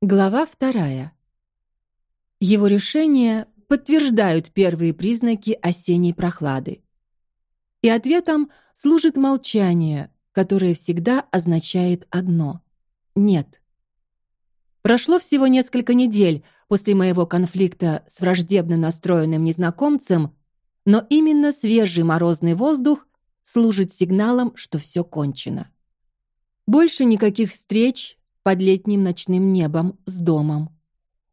Глава вторая. Его решения подтверждают первые признаки осенней прохлады. И ответом служит молчание, которое всегда означает одно: нет. Прошло всего несколько недель после моего конфликта с враждебно настроенным незнакомцем, но именно свежий морозный воздух служит сигналом, что все кончено. Больше никаких встреч под летним ночным небом с домом.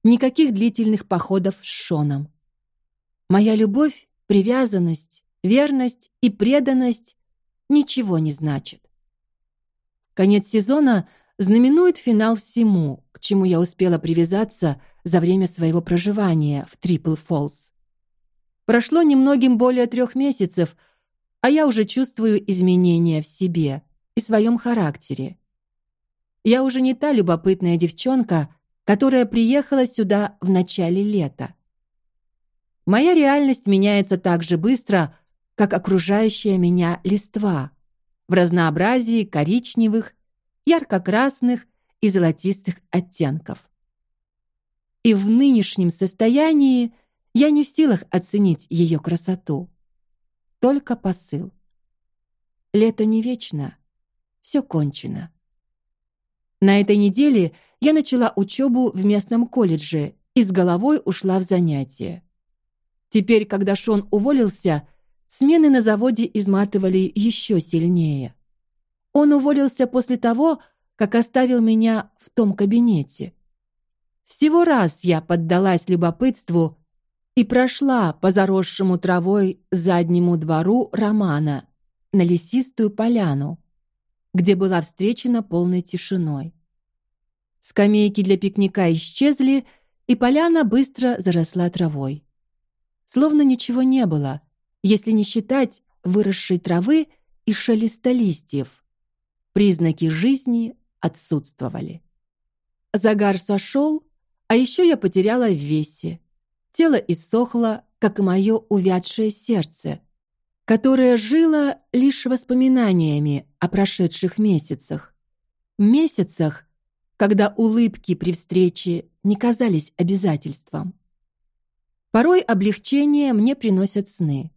Никаких длительных походов с Шоном. Моя любовь, привязанность, верность и преданность ничего не значат. Конец сезона знаменует финал всему, к чему я успела привязаться за время своего проживания в Трипл Фолс. Прошло немногим более трех месяцев, а я уже чувствую изменения в себе и своем характере. Я уже не та любопытная девчонка, которая приехала сюда в начале лета. Моя реальность меняется так же быстро, как окружающая меня листва, в разнообразии коричневых, ярко-красных и золотистых оттенков. И в нынешнем состоянии я не в силах оценить ее красоту. Только посыл. Лето не вечно, все кончено. На этой неделе я начала учебу в местном колледже и с головой ушла в занятия. Теперь, когда Шон уволился, смены на заводе изматывали еще сильнее. Он уволился после того, как оставил меня в том кабинете. Всего раз я поддалась любопытству и прошла по заросшему травой заднему двору Романа на лесистую поляну, где была встречена полной тишиной. Скамейки для пикника исчезли, и поляна быстро заросла травой. Словно ничего не было, если не считать выросшей травы и шелеста листьев. Признаки жизни отсутствовали. Загар сошел, а еще я потеряла в весе. Тело иссохло, как и мое увядшее сердце, которое жило лишь воспоминаниями о прошедших месяцах. Месяцах, когда улыбки при встрече не казались обязательством. Порой облегчение мне приносят сны.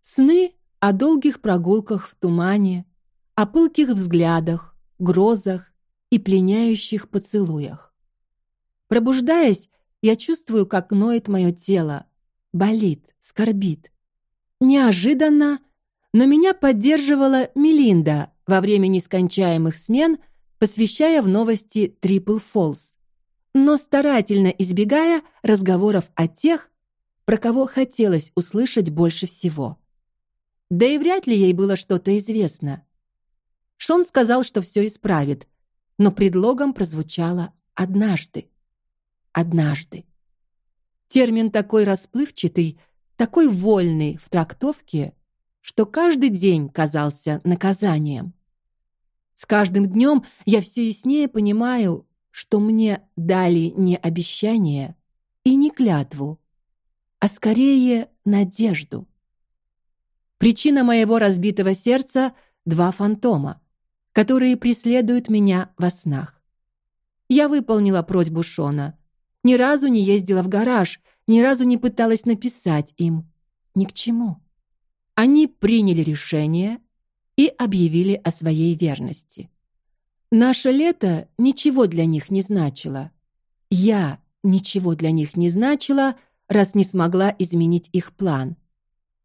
Сны о долгих прогулках в тумане, о пылких взглядах, грозах и пленяющих поцелуях. Пробуждаясь, я чувствую, как ноет мое тело, болит, скорбит. Неожиданно, но меня поддерживала Мелинда во время нескончаемых смен – посвящая в новости Трипл Фолс, но старательно избегая разговоров о тех, про кого хотелось услышать больше всего. Да и вряд ли ей было что-то известно. Шон сказал, что все исправит, но предлогом прозвучало однажды. Однажды. Термин такой расплывчатый, такой вольный в трактовке, что каждый день казался наказанием. С каждым днем я все яснее понимаю, что мне дали не обещание и не клятву, а скорее надежду. Причина моего разбитого сердца два фантома, которые преследуют меня во снах. Я выполнила просьбу Шона. Ни разу не ездила в гараж, ни разу не пыталась написать им. Ни к чему. Они приняли решение и объявили о своей верности. Наше лето ничего для них не значило. Я ничего для них не значила, раз не смогла изменить их план.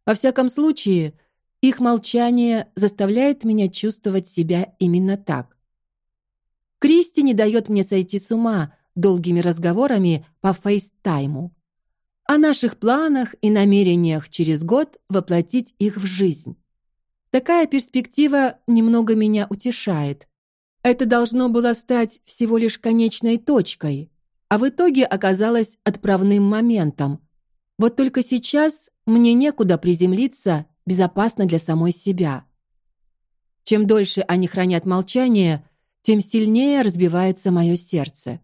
Во всяком случае, их молчание заставляет меня чувствовать себя именно так. Кристи не дает мне сойти с ума долгими разговорами по фейстайму о наших планах и намерениях через год воплотить их в жизнь. Такая перспектива немного меня утешает. Это должно было стать всего лишь конечной точкой, а в итоге оказалось отправным моментом. Вот только сейчас мне некуда приземлиться безопасно для самой себя. Чем дольше они хранят молчание, тем сильнее разбивается мое сердце.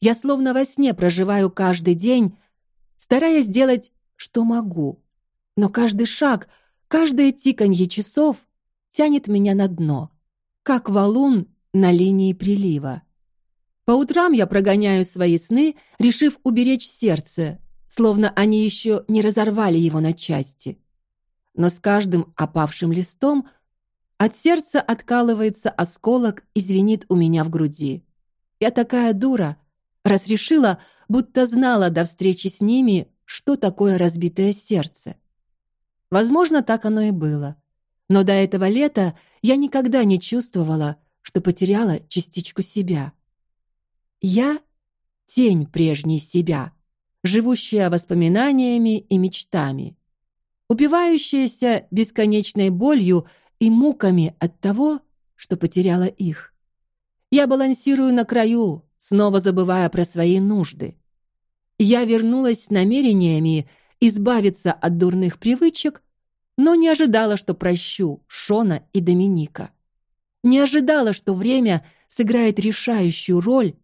Я словно во сне проживаю каждый день, стараясь сделать, что могу. Но каждый шаг — Каждое тиканье часов тянет меня на дно, как валун на линии прилива. По утрам я прогоняю свои сны, решив уберечь сердце, словно они еще не разорвали его на части. Но с каждым опавшим листом от сердца откалывается осколок и звенит у меня в груди. Я такая дура, раз решила, будто знала до встречи с ними, что такое разбитое сердце. Возможно, так оно и было. Но до этого лета я никогда не чувствовала, что потеряла частичку себя. Я тень прежней себя, живущая воспоминаниями и мечтами, убивающаяся бесконечной болью и муками от того, что потеряла их. Я балансирую на краю, снова забывая про свои нужды. Я вернулась с намерениями избавиться от дурных привычек, но не ожидала, что прощу Шона и Доминика. Не ожидала, что время сыграет решающую роль,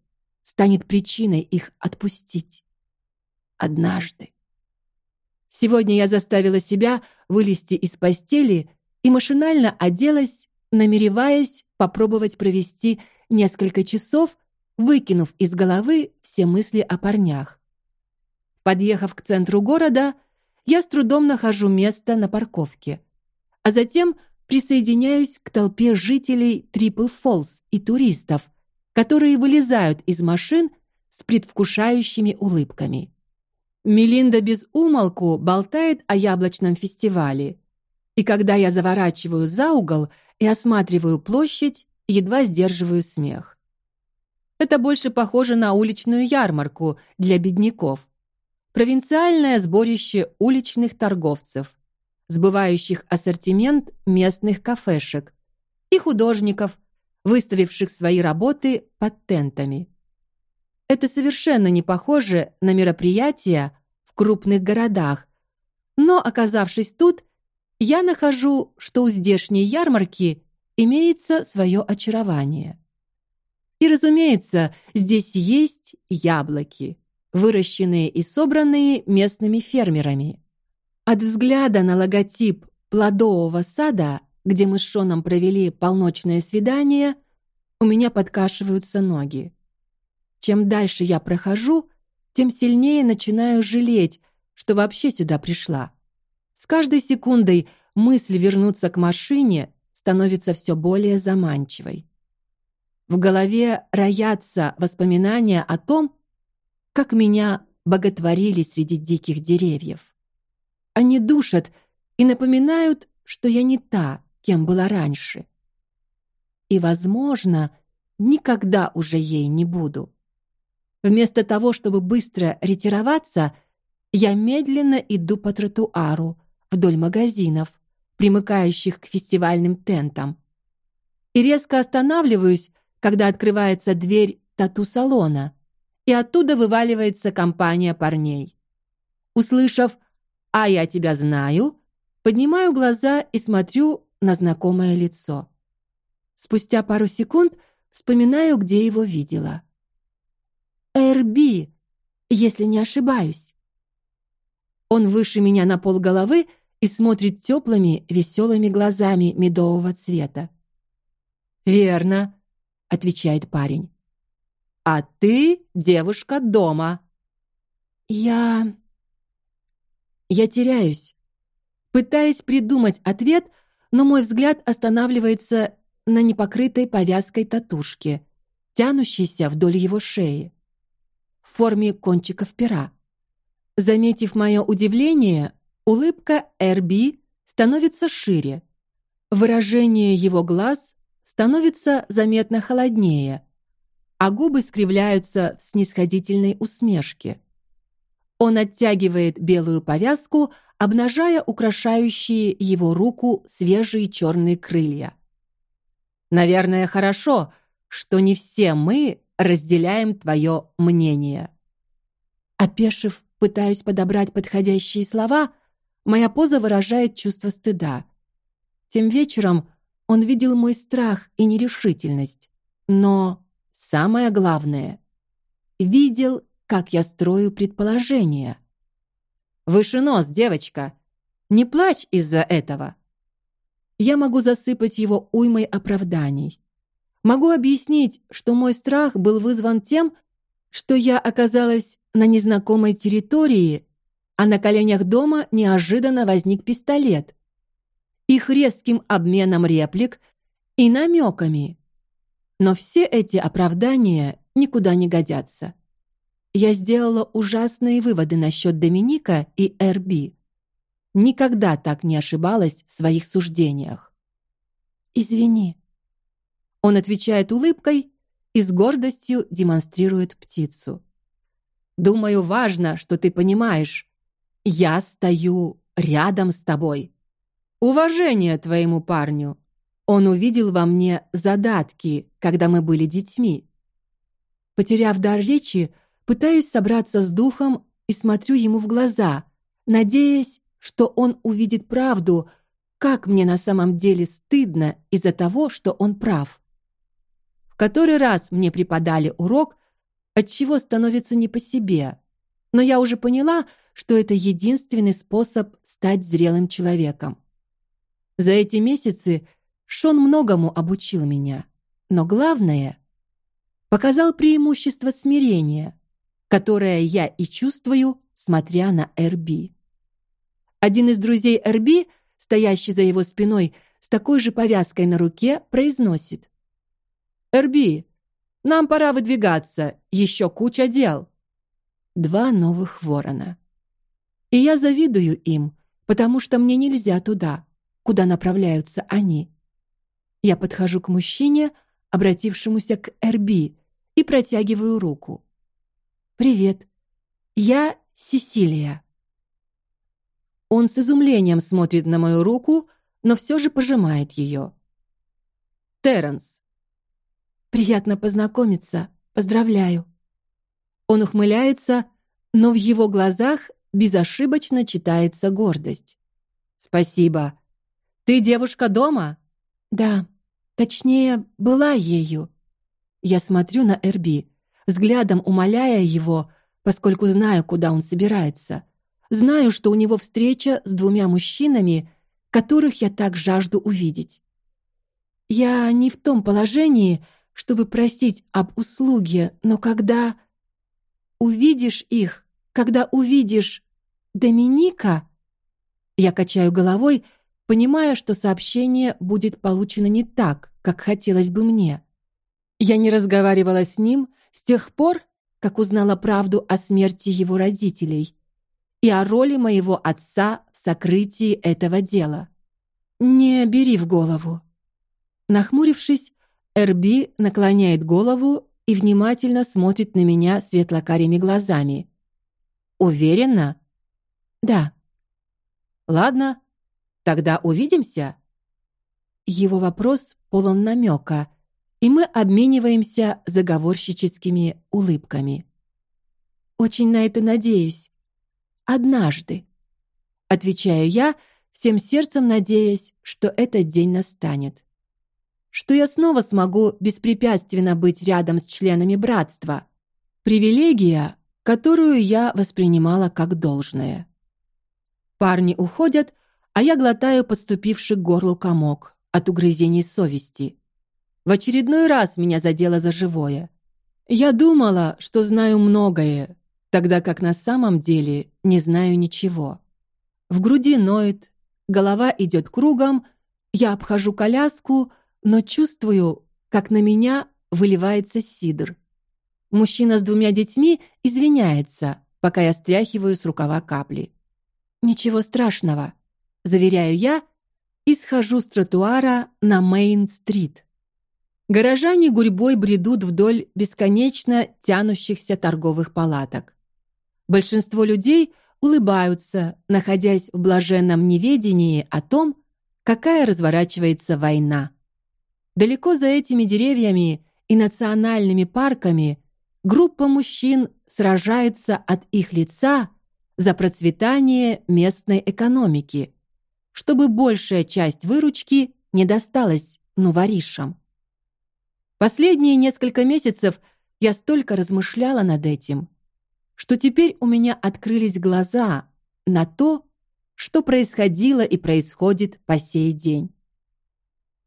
станет причиной их отпустить. Однажды. Сегодня я заставила себя вылезти из постели и машинально оделась, намереваясь попробовать провести несколько часов, выкинув из головы все мысли о парнях. Подъехав к центру города, я с трудом нахожу место на парковке, а затем присоединяюсь к толпе жителей Трипл Фолс и туристов, которые вылезают из машин с предвкушающими улыбками. Мелинда без умолку болтает о яблочном фестивале, и когда я заворачиваю за угол и осматриваю площадь, едва сдерживаю смех. Это больше похоже на уличную ярмарку для бедняков. Провинциальное сборище уличных торговцев, сбывающих ассортимент местных кафешек и художников, выставивших свои работы под тентами. Это совершенно не похоже на мероприятия в крупных городах, но оказавшись тут, я нахожу, что у здешней ярмарки имеется свое очарование. И, разумеется, здесь есть яблоки, выращенные и собранные местными фермерами. От взгляда на логотип плодового сада, где мы с Шоном провели полночное свидание, у меня подкашиваются ноги. Чем дальше я прохожу, тем сильнее начинаю жалеть, что вообще сюда пришла. С каждой секундой мысль вернуться к машине становится все более заманчивой. В голове роятся воспоминания о том, как меня боготворили среди диких деревьев. Они душат и напоминают, что я не та, кем была раньше. И, возможно, никогда уже ей не буду. Вместо того, чтобы быстро ретироваться, я медленно иду по тротуару, вдоль магазинов, примыкающих к фестивальным тентам. И резко останавливаюсь, когда открывается дверь тату-салона, и оттуда вываливается компания парней. Услышав «А я тебя знаю», поднимаю глаза и смотрю на знакомое лицо. Спустя пару секунд вспоминаю, где его видела. Эрби, если не ошибаюсь. Он выше меня на пол головы и смотрит теплыми, веселыми глазами медового цвета. Верно, отвечает парень. А ты девушка дома. Я Я теряюсь, пытаясь придумать ответ, но мой взгляд останавливается на непокрытой повязкой татушке, тянущейся вдоль его шеи, в форме кончиков пера. Заметив мое удивление, улыбка Эрби становится шире. Выражение его глаз становится заметно холоднее, а губы скривляются в снисходительной усмешке. Он оттягивает белую повязку, обнажая украшающие его руку свежие черные крылья. Наверное, хорошо, что не все мы разделяем твое мнение. Опешив, пытаюсь подобрать подходящие слова, моя поза выражает чувство стыда. Тем вечером он видел мой страх и нерешительность, но самое главное видел, как я строю предположения. Выше нос, девочка. Не плачь из-за этого. Я могу засыпать его уймой оправданий. Могу объяснить, что мой страх был вызван тем, что я оказалась на незнакомой территории, а на коленях дома неожиданно возник пистолет. Их резким обменом реплик и намеками. Но все эти оправдания никуда не годятся. Я сделала ужасные выводы насчет Доминика и Эрби. Никогда так не ошибалась в своих суждениях. Извини. Он отвечает улыбкой и с гордостью демонстрирует птицу. Думаю, важно, что ты понимаешь. Я стою рядом с тобой. Уважение твоему парню. Он увидел во мне задатки, когда мы были детьми. Потеряв дар речи, пытаюсь собраться с духом и смотрю ему в глаза, надеясь, что он увидит правду, как мне на самом деле стыдно из-за того, что он прав. В который раз мне преподали урок, от чего становится не по себе. Но я уже поняла, что это единственный способ стать зрелым человеком. За эти месяцы Шон многому обучил меня, но главное показал преимущество смирения, которое я и чувствую, смотря на Эрби. Один из друзей Эрби, стоящий за его спиной с такой же повязкой на руке, произносит: "Эрби, нам пора выдвигаться, еще куча дел". Два новых ворона. И я завидую им, потому что мне нельзя туда, куда направляются они. Я подхожу к мужчине, обратившемуся к Эрби, и протягиваю руку. Привет. Я Сесилия. Он с изумлением смотрит на мою руку, но все же пожимает ее. Терренс. Приятно познакомиться. Поздравляю. Он ухмыляется, но в его глазах безошибочно читается гордость. Спасибо. Ты девушка дома? Да. Точнее, была ею. Я смотрю на Эрби, взглядом умоляя его, поскольку знаю, куда он собирается. Знаю, что у него встреча с двумя мужчинами, которых я так жажду увидеть. Я не в том положении, чтобы просить об услуге, но когда увидишь их, когда увидишь Доминика, я качаю головой, понимая, что сообщение будет получено не так, как хотелось бы мне. Я не разговаривала с ним с тех пор, как узнала правду о смерти его родителей и о роли моего отца в сокрытии этого дела. Не бери в голову. Нахмурившись, Эрби наклоняет голову и внимательно смотрит на меня светло-карими глазами. Уверена? Да. Ладно, тогда увидимся. Его вопрос полон намека, и мы обмениваемся заговорщическими улыбками. Очень на это надеюсь. Однажды, отвечаю я, всем сердцем надеясь, что этот день настанет. Что я снова смогу беспрепятственно быть рядом с членами братства. Привилегия, которую я воспринимала как должное. Парни уходят, а я глотаю подступивший к горлу комок от угрызений совести. В очередной раз меня задело за живое. Я думала, что знаю многое, тогда как на самом деле не знаю ничего. В груди ноет, голова идет кругом, я обхожу коляску, но чувствую, как на меня выливается сидр. Мужчина с двумя детьми извиняется, пока я стряхиваю с рукава капли. Ничего страшного, заверяю я и схожу с тротуара на Мейн-стрит. Горожане гурьбой бредут вдоль бесконечно тянущихся торговых палаток. Большинство людей улыбаются, находясь в блаженном неведении о том, какая разворачивается война. Далеко за этими деревьями и национальными парками группа мужчин сражается от их лица за процветание местной экономики, чтобы большая часть выручки не досталась нуворишам. Последние несколько месяцев я столько размышляла над этим, что теперь у меня открылись глаза на то, что происходило и происходит по сей день.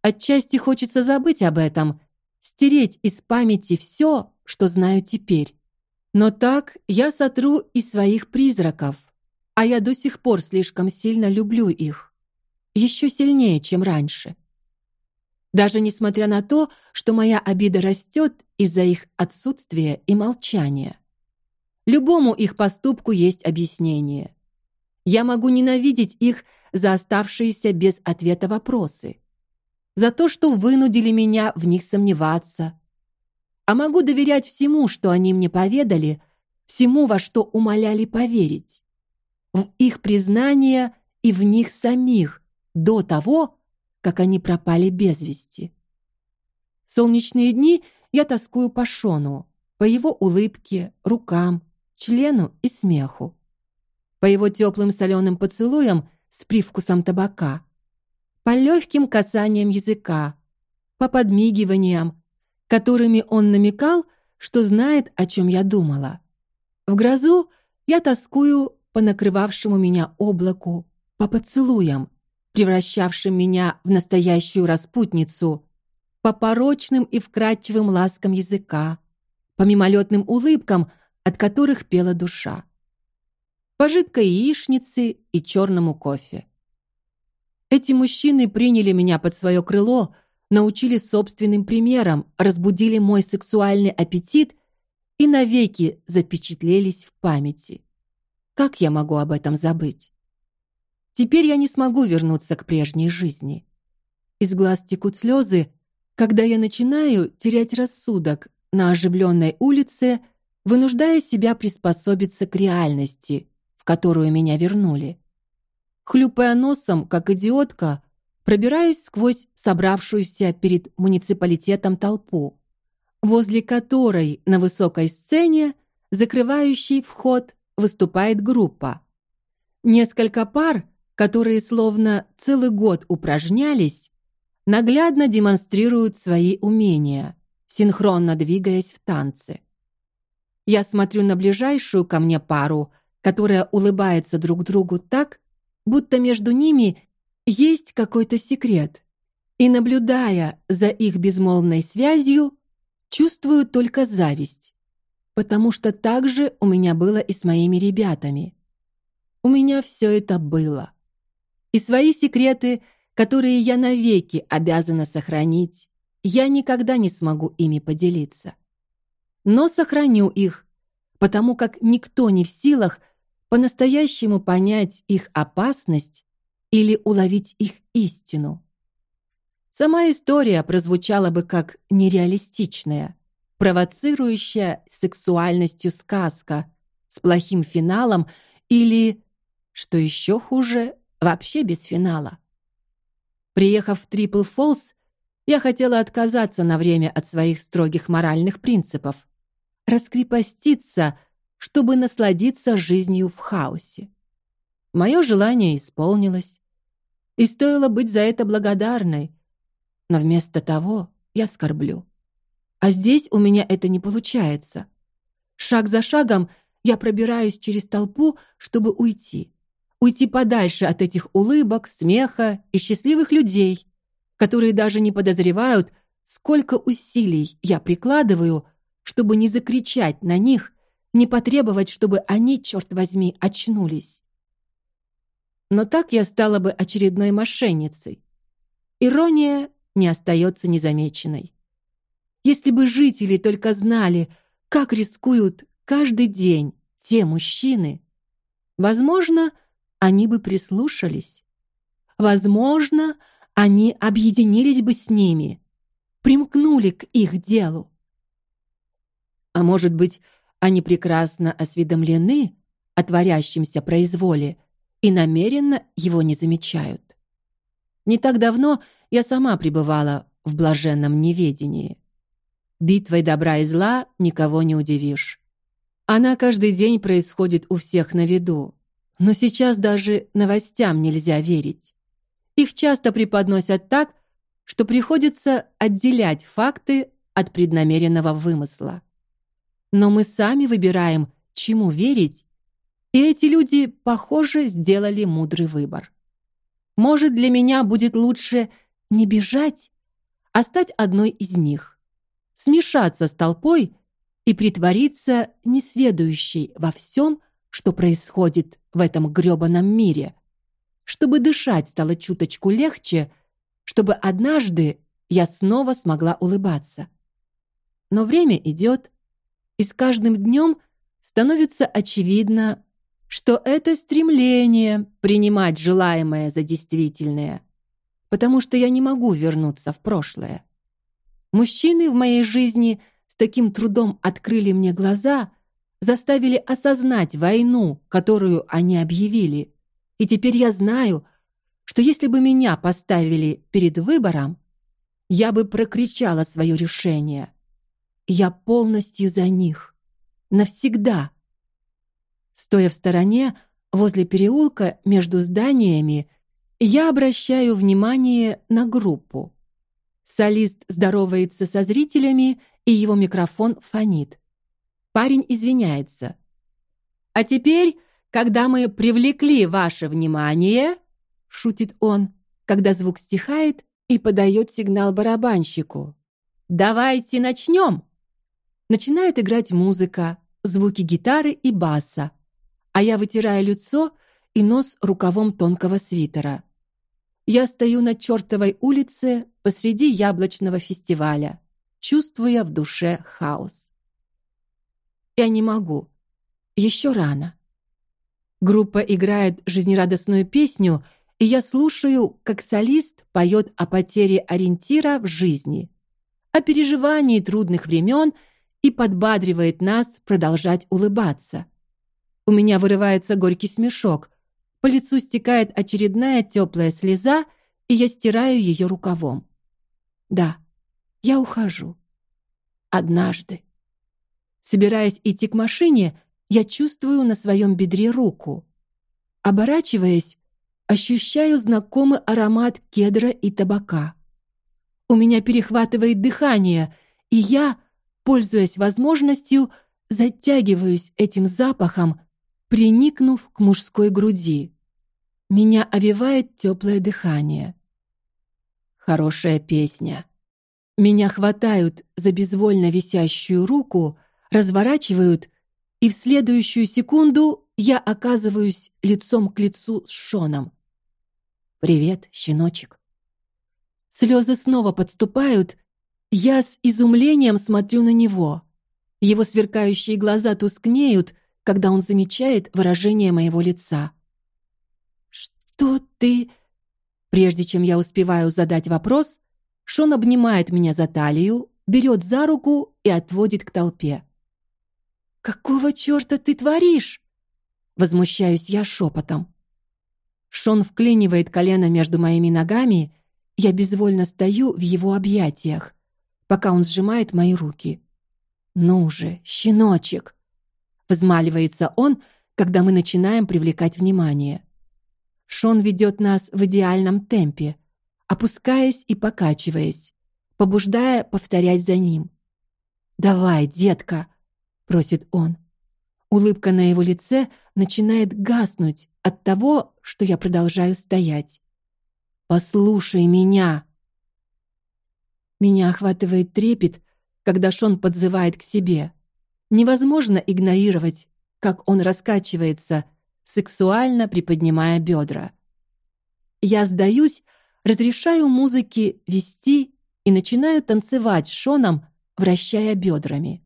Отчасти хочется забыть об этом, стереть из памяти все, что знаю теперь. Но так я сотру и своих призраков, а я до сих пор слишком сильно люблю их, еще сильнее, чем раньше. Даже несмотря на то, что моя обида растет из-за их отсутствия и молчания. Любому их поступку есть объяснение. Я могу ненавидеть их за оставшиеся без ответа вопросы, за то, что вынудили меня в них сомневаться. А могу доверять всему, что они мне поведали, всему, во что умоляли поверить. В их признания и в них самих до того, как они пропали без вести. Солнечные дни я тоскую по Шону, по его улыбке, рукам, члену и смеху, по его теплым соленым поцелуям с привкусом табака, по легким касаниям языка, по подмигиваниям, которыми он намекал, что знает, о чем я думала. В грозу я тоскую по накрывавшему меня облаку, по поцелуям, превращавшим меня в настоящую распутницу, по порочным и вкрадчивым ласкам языка, по мимолетным улыбкам, от которых пела душа, по жидкой яичнице и черному кофе. Эти мужчины приняли меня под свое крыло, научили собственным примером, разбудили мой сексуальный аппетит и навеки запечатлелись в памяти. Как я могу об этом забыть? Теперь я не смогу вернуться к прежней жизни. Из глаз текут слезы, когда я начинаю терять рассудок на оживленной улице, вынуждая себя приспособиться к реальности, в которую меня вернули. Хлюпая носом, как идиотка, пробираюсь сквозь собравшуюся перед муниципалитетом толпу, возле которой на высокой сцене, закрывающей вход, выступает группа. Несколько пар которые словно целый год упражнялись, наглядно демонстрируют свои умения, синхронно двигаясь в танце. Я смотрю на ближайшую ко мне пару, которая улыбается друг другу так, будто между ними есть какой-то секрет. И наблюдая за их безмолвной связью, чувствую только зависть, потому что так же у меня было и с моими ребятами. У меня все это было и свои секреты, которые я навеки обязана сохранить, я никогда не смогу ими поделиться. Но сохраню их, потому как никто не в силах по-настоящему понять их опасность или уловить их истину. Сама история прозвучала бы как нереалистичная, провоцирующая сексуальностью сказка с плохим финалом или, что еще хуже, Вообще без финала. Приехав в Трипл Фолс, я хотела отказаться на время от своих строгих моральных принципов, раскрепоститься, чтобы насладиться жизнью в хаосе. Мое желание исполнилось, и стоило быть за это благодарной, но вместо того я скорблю. А здесь у меня это не получается. Шаг за шагом я пробираюсь через толпу, чтобы уйти уйти подальше от этих улыбок, смеха и счастливых людей, которые даже не подозревают, сколько усилий я прикладываю, чтобы не закричать на них, не потребовать, чтобы они, черт возьми, очнулись. Но так я стала бы очередной мошенницей. Ирония не остается незамеченной. Если бы жители только знали, как рискуют каждый день те мужчины, возможно, они бы прислушались. Возможно, они объединились бы с ними, примкнули к их делу. А может быть, они прекрасно осведомлены о творящемся произволе и намеренно его не замечают. Не так давно я сама пребывала в блаженном неведении. Битвой добра и зла никого не удивишь. Она каждый день происходит у всех на виду. Но сейчас даже новостям нельзя верить. Их часто преподносят так, что приходится отделять факты от преднамеренного вымысла. Но мы сами выбираем, чему верить, и эти люди, похоже, сделали мудрый выбор. Может, для меня будет лучше не бежать, а стать одной из них. смешаться с толпой и притвориться несведущей во всем, что происходит в этом грёбаном мире, чтобы дышать стало чуточку легче, чтобы однажды я снова смогла улыбаться. Но время идет, и с каждым днем становится очевидно, что это стремление принимать желаемое за действительное, потому что я не могу вернуться в прошлое. Мужчины в моей жизни с таким трудом открыли мне глаза, заставили осознать войну, которую они объявили. И теперь я знаю, что если бы меня поставили перед выбором, я бы прокричала свое решение. Я полностью за них. Навсегда. Стоя в стороне, возле переулка между зданиями, я обращаю внимание на группу. Солист здоровается со зрителями, и его микрофон фонит. Парень извиняется. А теперь, когда мы привлекли ваше внимание, шутит он, когда звук стихает и подает сигнал барабанщику. Давайте начнем. Начинает играть музыка, звуки гитары и баса а я вытираю лицо и нос рукавом тонкого свитера. Я стою на чертовой улице посреди яблочного фестиваля, чувствуя в душе хаос. Я не могу. Еще рано. Группа играет жизнерадостную песню, и я слушаю, как солист поет о потере ориентира в жизни, о переживании трудных времен и подбадривает нас продолжать улыбаться. У меня вырывается горький смешок. По лицу стекает очередная теплая слеза, и я стираю ее рукавом. Да, я ухожу. Однажды. Собираясь идти к машине, я чувствую на своем бедре руку. Оборачиваясь, ощущаю знакомый аромат кедра и табака. У меня перехватывает дыхание, и я, пользуясь возможностью, затягиваюсь этим запахом, приникнув к мужской груди. Меня овевает теплое дыхание. Хорошая песня. Меня хватают за безвольно висящую руку, разворачивают, и в следующую секунду я оказываюсь лицом к лицу с Шоном. Привет, щеночек. Слезы снова подступают. Я с изумлением смотрю на него. Его сверкающие глаза тускнеют, когда он замечает выражение моего лица. Что ты? Прежде чем я успеваю задать вопрос, Шон обнимает меня за талию, берет за руку и отводит к толпе. Какого чёрта ты творишь? Возмущаюсь я шепотом. Шон вклинивает колено между моими ногами, я безвольно стою в его объятиях, пока он сжимает мои руки. Ну же, щеночек, Взмаливается он, когда мы начинаем привлекать внимание. Шон ведет нас в идеальном темпе, опускаясь и покачиваясь, побуждая повторять за ним. Давай, детка, просит он. Улыбка на его лице начинает гаснуть от того, что я продолжаю стоять. Послушай меня. Меня охватывает трепет, когда Шон подзывает к себе. Невозможно игнорировать, как он раскачивается, сексуально приподнимая бедра. Я сдаюсь, разрешаю музыке вести и начинаю танцевать с Шоном, вращая бедрами.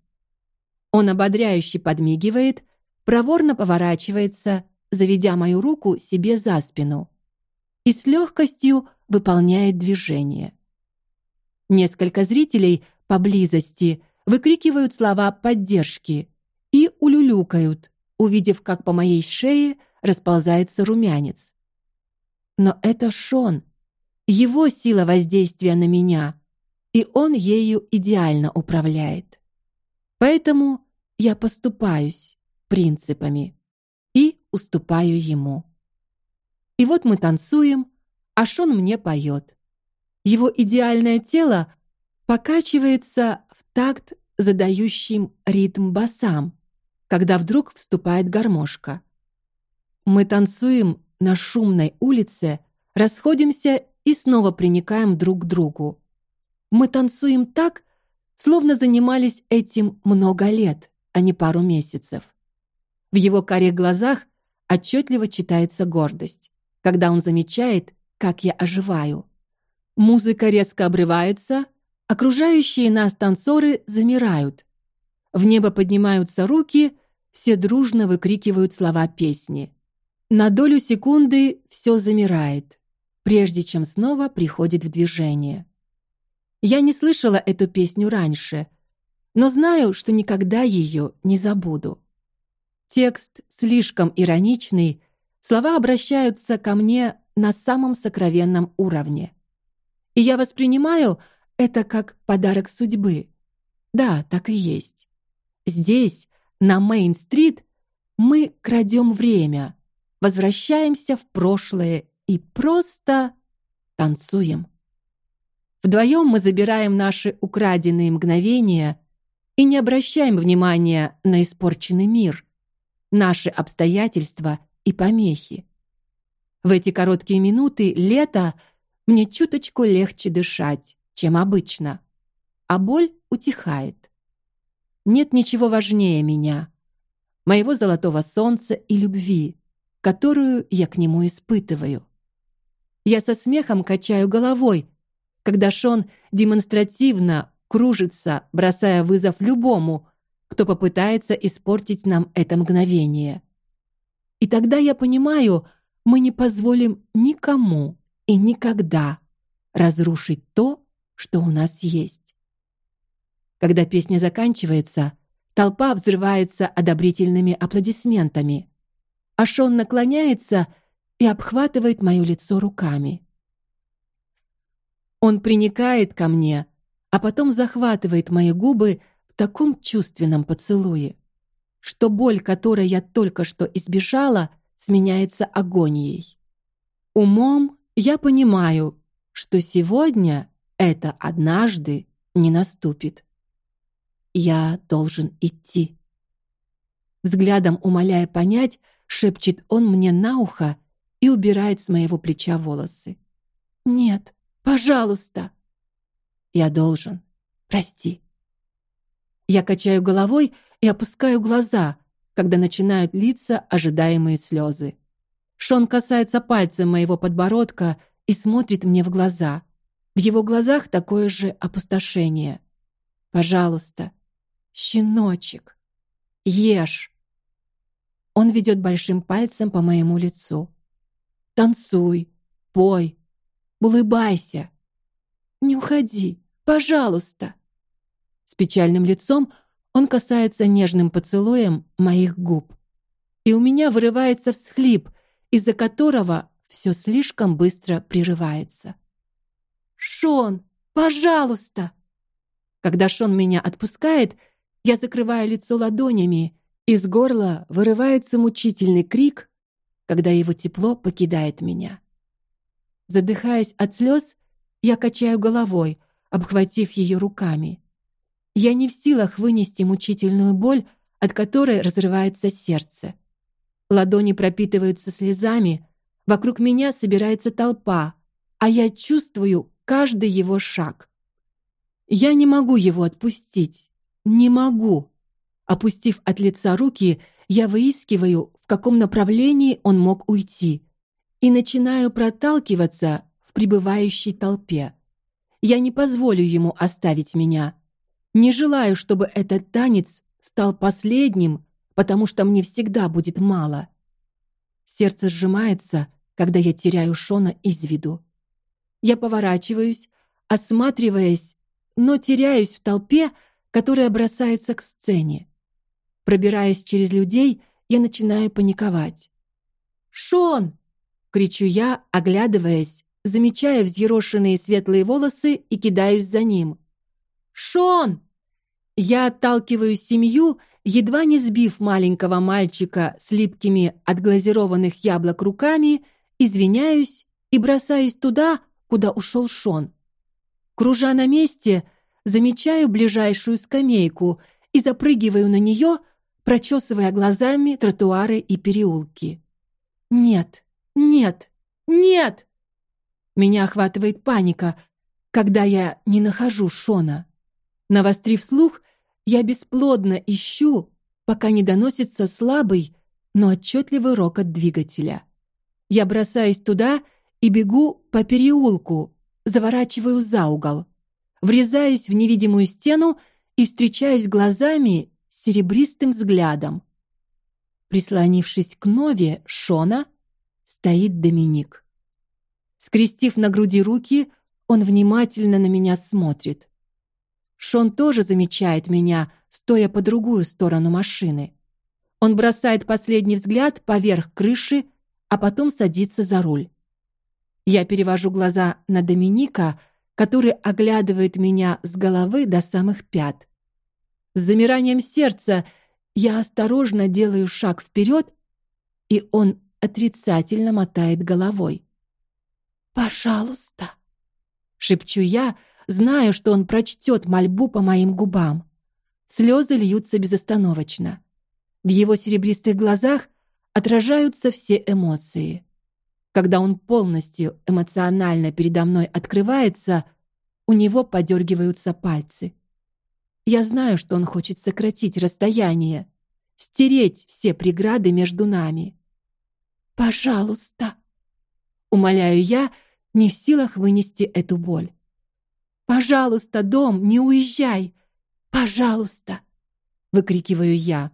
Он ободряюще подмигивает, проворно поворачивается, заведя мою руку себе за спину, и с легкостью выполняет движение. Несколько зрителей поблизости выкрикивают слова поддержки и улюлюкают, увидев, как по моей шее расползается румянец. Но это Шон, его сила воздействия на меня, и он ею идеально управляет. Поэтому я поступаюсь принципами и уступаю ему. И вот мы танцуем, а Шон мне поет. Его идеальное тело покачивается в такт задающим ритм басам, когда вдруг вступает гармошка. Мы танцуем на шумной улице, расходимся и снова приникаем друг к другу. Мы танцуем так, словно занимались этим много лет, а не пару месяцев. В его карих глазах отчетливо читается гордость, когда он замечает, как я оживаю. Музыка резко обрывается, окружающие нас танцоры замирают. В небо поднимаются руки, все дружно выкрикивают слова песни. На долю секунды все замирает, прежде чем снова приходит в движение. Я не слышала эту песню раньше, но знаю, что никогда ее не забуду. Текст слишком ироничный, слова обращаются ко мне на самом сокровенном уровне. И я воспринимаю это как подарок судьбы. Да, так и есть. Здесь, на Мейн-стрит, мы крадем время, возвращаемся в прошлое и просто танцуем. Вдвоем мы забираем наши украденные мгновения и не обращаем внимания на испорченный мир, наши обстоятельства и помехи. В эти короткие минуты лета мне чуточку легче дышать, чем обычно, а боль утихает. Нет ничего важнее меня, моего золотого солнца и любви, которую я к нему испытываю. Я со смехом качаю головой, когда Шон демонстративно кружится, бросая вызов любому, кто попытается испортить нам это мгновение. И тогда я понимаю, мы не позволим никому и никогда разрушить то, что у нас есть. Когда песня заканчивается, толпа взрывается одобрительными аплодисментами. А Шон наклоняется и обхватывает мое лицо руками. Он приникает ко мне, а потом захватывает мои губы в таком чувственном поцелуе, что боль, которой я только что избежала, сменяется агонией. Умом я понимаю, что сегодня это однажды не наступит. Я должен идти. Взглядом умоляя понять, шепчет он мне на ухо и убирает с моего плеча волосы. Нет, Пожалуйста. Я должен. Прости. Я качаю головой и опускаю глаза, когда начинают литься ожидаемые слезы. Шон касается пальцем моего подбородка и смотрит мне в глаза. В его глазах такое же опустошение. Пожалуйста, щеночек, ешь. Он ведет большим пальцем по моему лицу. Танцуй, пой, Улыбайся. Не уходи, пожалуйста. С печальным лицом он касается нежным поцелуем моих губ. И у меня вырывается всхлип, из-за которого все слишком быстро прерывается. Шон, пожалуйста. Когда Шон меня отпускает, я закрываю лицо ладонями, из горла вырывается мучительный крик, когда его тепло покидает меня. Задыхаясь от слез, я качаю головой, обхватив ее руками. Я не в силах вынести мучительную боль, от которой разрывается сердце. Ладони пропитываются слезами, вокруг меня собирается толпа, а я чувствую каждый его шаг. Я не могу его отпустить. Не могу. Опустив от лица руки, я выискиваю, в каком направлении он мог уйти и начинаю проталкиваться в прибывающей толпе. Я не позволю ему оставить меня. Не желаю, чтобы этот танец стал последним, потому что мне всегда будет мало. Сердце сжимается, когда я теряю Шона из виду. Я поворачиваюсь, осматриваясь, но теряюсь в толпе, которая бросается к сцене. Пробираясь через людей, я начинаю паниковать. Шон, кричу я, оглядываясь, замечая взъерошенные светлые волосы и кидаюсь за ним. Шон! Я отталкиваю семью, едва не сбив маленького мальчика с липкими от глазированных яблок руками, извиняюсь и бросаюсь туда, куда ушел Шон. Кружа на месте, замечаю ближайшую скамейку и запрыгиваю на нее, прочесывая глазами тротуары и переулки. Нет, нет! Нет! Меня охватывает паника, когда я не нахожу Шона. Навострив слух, я бесплодно ищу, пока не доносится слабый, но отчетливый рокот двигателя. Я бросаюсь туда и бегу по переулку, заворачиваю за угол, врезаюсь в невидимую стену и встречаюсь глазами с серебристым взглядом. Прислонившись к Нове Шона, стоит Доминик. Скрестив на груди руки, он внимательно на меня смотрит. Шон тоже замечает меня, стоя по другую сторону машины. Он бросает последний взгляд поверх крыши, а потом садится за руль. Я перевожу глаза на Доминика, который оглядывает меня с головы до самых пят. С замиранием сердца я осторожно делаю шаг вперед, и он отрицательно мотает головой. Пожалуйста, шепчу я, знаю, что он прочтет мольбу по моим губам. Слезы льются безостановочно. В его серебристых глазах отражаются все эмоции. Когда он полностью эмоционально передо мной открывается, у него подергиваются пальцы. Я знаю, что он хочет сократить расстояние, стереть все преграды между нами. Пожалуйста, умоляю я, не в силах вынести эту боль. Пожалуйста, дом, не уезжай. Пожалуйста, выкрикиваю я.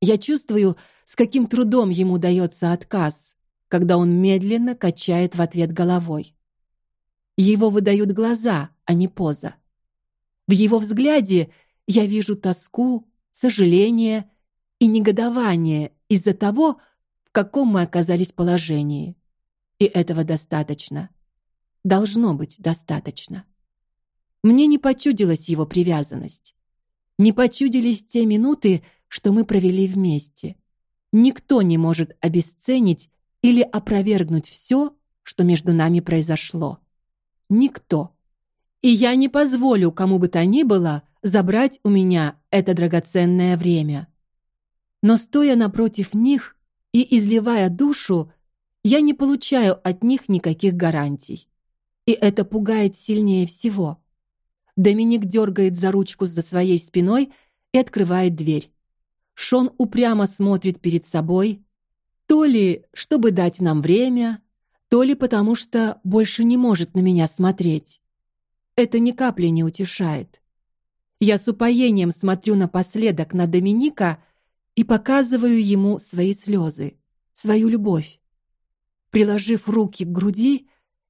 Я чувствую, с каким трудом ему дается отказ, когда он медленно качает в ответ головой. Его выдают глаза, а не поза. В его взгляде я вижу тоску, сожаление и негодование из-за того, в каком мы оказались положении. И этого достаточно. Должно быть достаточно. Мне не почудилась его привязанность. Не почудились те минуты, что мы провели вместе. Никто не может обесценить или опровергнуть все, что между нами произошло. Никто. И я не позволю кому бы то ни было забрать у меня это драгоценное время. Но стоя напротив них и изливая душу, я не получаю от них никаких гарантий. И это пугает сильнее всего. Доминик дергает за ручку за своей спиной и открывает дверь. Шон упрямо смотрит перед собой, то ли чтобы дать нам время, то ли потому что больше не может на меня смотреть. Это ни капли не утешает. Я с упоением смотрю напоследок на Доминика и показываю ему свои слезы, свою любовь. Приложив руки к груди,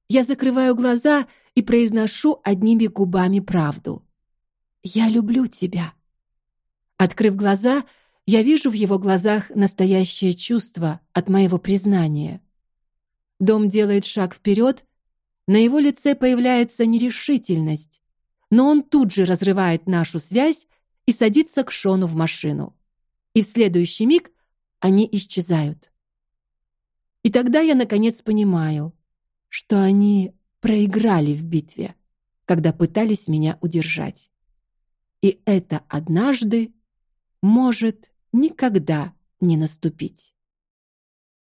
я закрываю глаза и произношу одними губами правду. Я люблю тебя. Открыв глаза, я вижу в его глазах настоящее чувство от моего признания. Дом делает шаг вперед, на его лице появляется нерешительность, но он тут же разрывает нашу связь и садится к Шону в машину. И в следующий миг они исчезают. И тогда я наконец понимаю, что они проиграли в битве, когда пытались меня удержать. И это однажды может никогда не наступить.